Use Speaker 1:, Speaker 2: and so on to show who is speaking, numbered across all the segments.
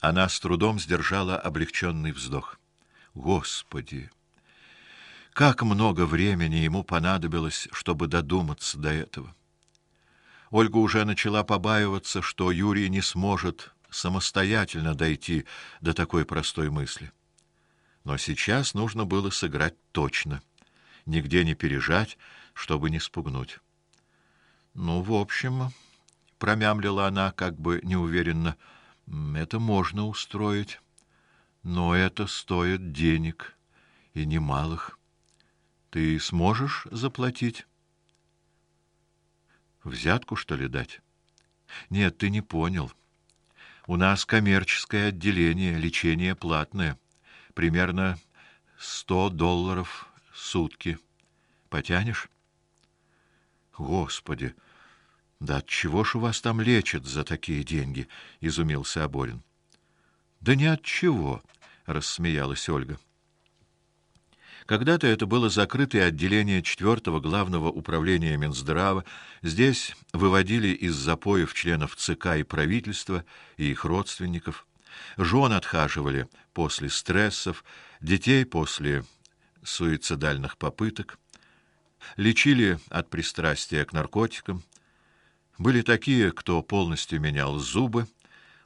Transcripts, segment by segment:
Speaker 1: Она с трудом сдержала облегченный вздох. Господи, как много времени ему понадобилось, чтобы додуматься до этого. Ольга уже начала побаиваться, что Юрий не сможет самостоятельно дойти до такой простой мысли. Но сейчас нужно было сыграть точно, нигде не пережать, чтобы не спугнуть. Ну, в общем, промямлила она, как бы неуверенно, это можно устроить, но это стоит денег и немалых. Ты сможешь заплатить? Взятку что ли дать? Нет, ты не понял. У нас коммерческое отделение, лечение платное, примерно сто долларов сутки. Потянешь? Господи, да от чего ж у вас там лечат за такие деньги? изумился Аборин. Да ни от чего, рассмеялась Ольга. Когда-то это было закрытое отделение четвертого главного управления Минздрава. Здесь выводили из запоев членов ЦК и правительства и их родственников. Жен отхаживали после стрессов, детей после суицидальных попыток. Лечили от пристрастия к наркотикам. Были такие, кто полностью менял зубы,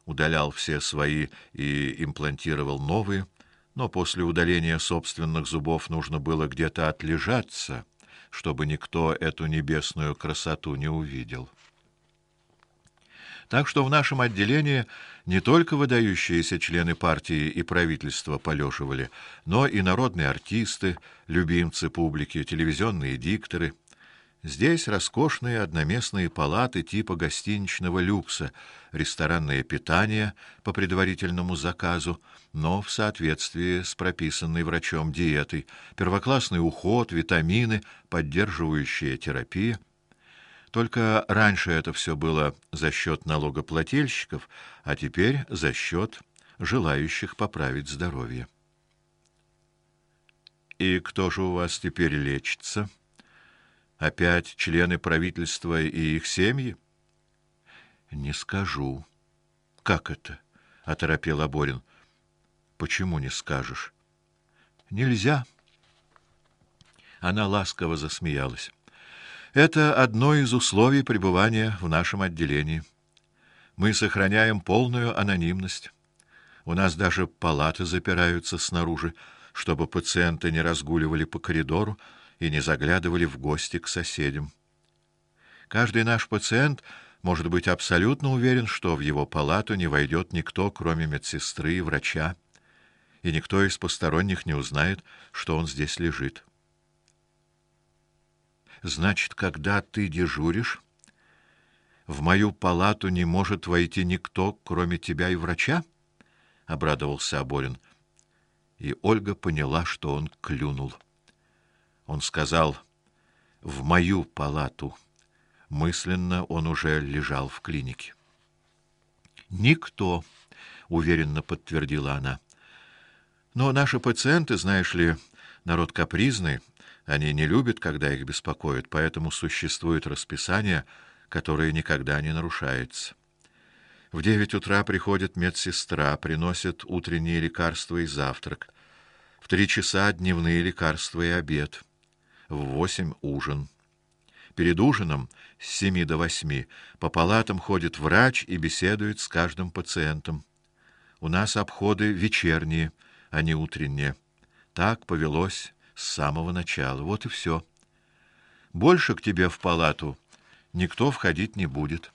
Speaker 1: удалял все свои и имплантировал новые но после удаления собственных зубов нужно было где-то отлежаться, чтобы никто эту небесную красоту не увидел. Так что в нашем отделении не только выдающиеся члены партии и правительства полеживали, но и народные артисты, любимцы публики, телевизионные дикторы. Здесь роскошные одноместные палаты типа гостиничного люкса, ресторанное питание по предварительному заказу, но в соответствии с прописанной врачом диетой, первоклассный уход, витамины, поддерживающая терапия. Только раньше это все было за счет налогоплательщиков, а теперь за счет желающих поправить здоровье. И кто же у вас теперь лечится? Опять члены правительства и их семьи? Не скажу. Как это? оторопел Аборин. Почему не скажешь? Нельзя. Она ласково засмеялась. Это одно из условий пребывания в нашем отделении. Мы сохраняем полную анонимность. У нас даже палаты запираются снаружи, чтобы пациенты не разгуливали по коридору и не заглядывали в гости к соседям. Каждый наш пациент может быть абсолютно уверен, что в его палату не войдет никто, кроме медсестры и врача, и никто из посторонних не узнает, что он здесь лежит. Значит, когда ты дежуришь, в мою палату не может войти никто, кроме тебя и врача? обрадовался Аборин. И Ольга поняла, что он клюнул. Он сказал: "В мою палату". Мысленно он уже лежал в клинике. Никто, уверенно подтвердила она. Но наши пациенты, знаешь ли, народ капризный, они не любят, когда их беспокоят, поэтому существует расписание, которое никогда не нарушается. В девять утра приходит медсестра, приносит утренние лекарства и завтрак. В три часа дневные лекарства и обед в восемь ужин. Перед ужином с семи до восьми по палатам ходит врач и беседует с каждым пациентом. У нас обходы вечерние, а не утренние. Так повелось с самого начала. Вот и все. Больше к тебе в палату никто входить не будет.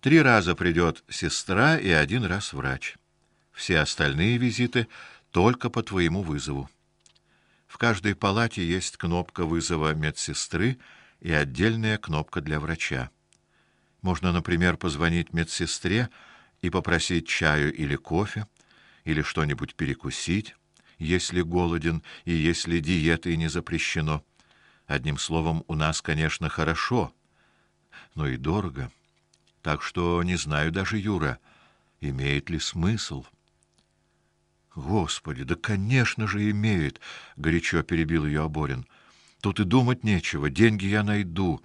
Speaker 1: Три раза придет сестра и один раз врач. Все остальные визиты только по твоему вызову. В каждой палате есть кнопка вызова медсестры и отдельная кнопка для врача. Можно, например, позвонить медсестре и попросить чаю или кофе, или что-нибудь перекусить, если голоден и если диетой не запрещено. Одним словом, у нас, конечно, хорошо, но и дорого. Так что не знаю даже, Юра, имеет ли смысл. Господи, да, конечно же, имеет, горячо перебил ее Оборин. Тут и думать нечего, деньги я найду,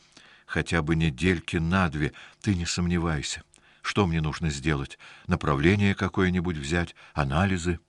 Speaker 1: хотя бы недельки на две, ты не сомневайся. Что мне нужно сделать? Направление какое-нибудь взять, анализы?